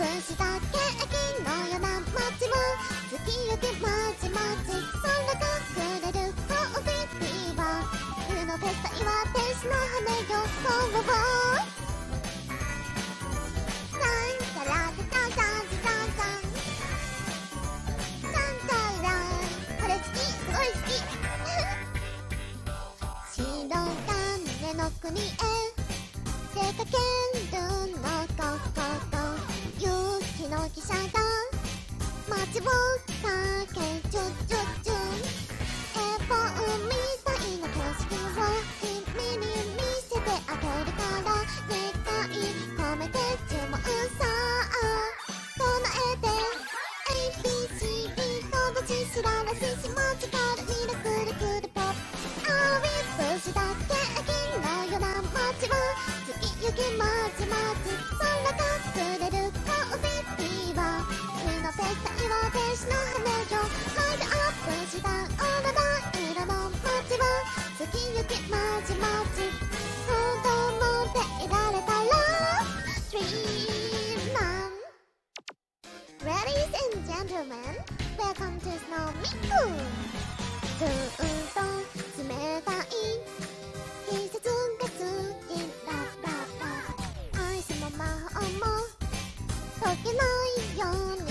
プしたケーキのような街は月行きまちまち空がくれるコー。ヒーフィーバー冬のフェスタ岩天使の羽よフォーフォータン街を駆けチュチュチュ絵本みた。いな景色を君に見せてあげるから願い込めて注文さ唱えて ABCD とどちしららししもつかるミラクルクルポップあウィップした。ケーキのような街は月行きまちまよライトアップしたオーラ色の街は月行きまちまち子供でいられたら Dream on Ladies and gentlemen, welcome to Snow Miku! ずっと冷たい季節が好きだったアイスも魔法も溶けないように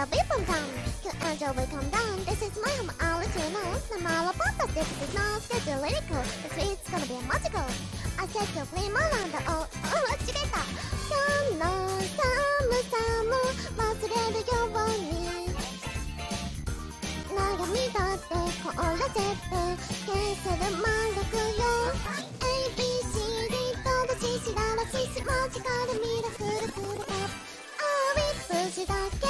I hear the beat from town. You enjoy we come down. This is my home, I'll let you know. No matter what the this is no schedule lyrical. The sweet's gonna be magical. I said to play my land. Oh, oh, 間違えた。今日の寒さも忘れるように。悩みだって凍らせて消せる魔力よ ABCD とどちしららししマジカルミラクルクルポップあウィップしたケ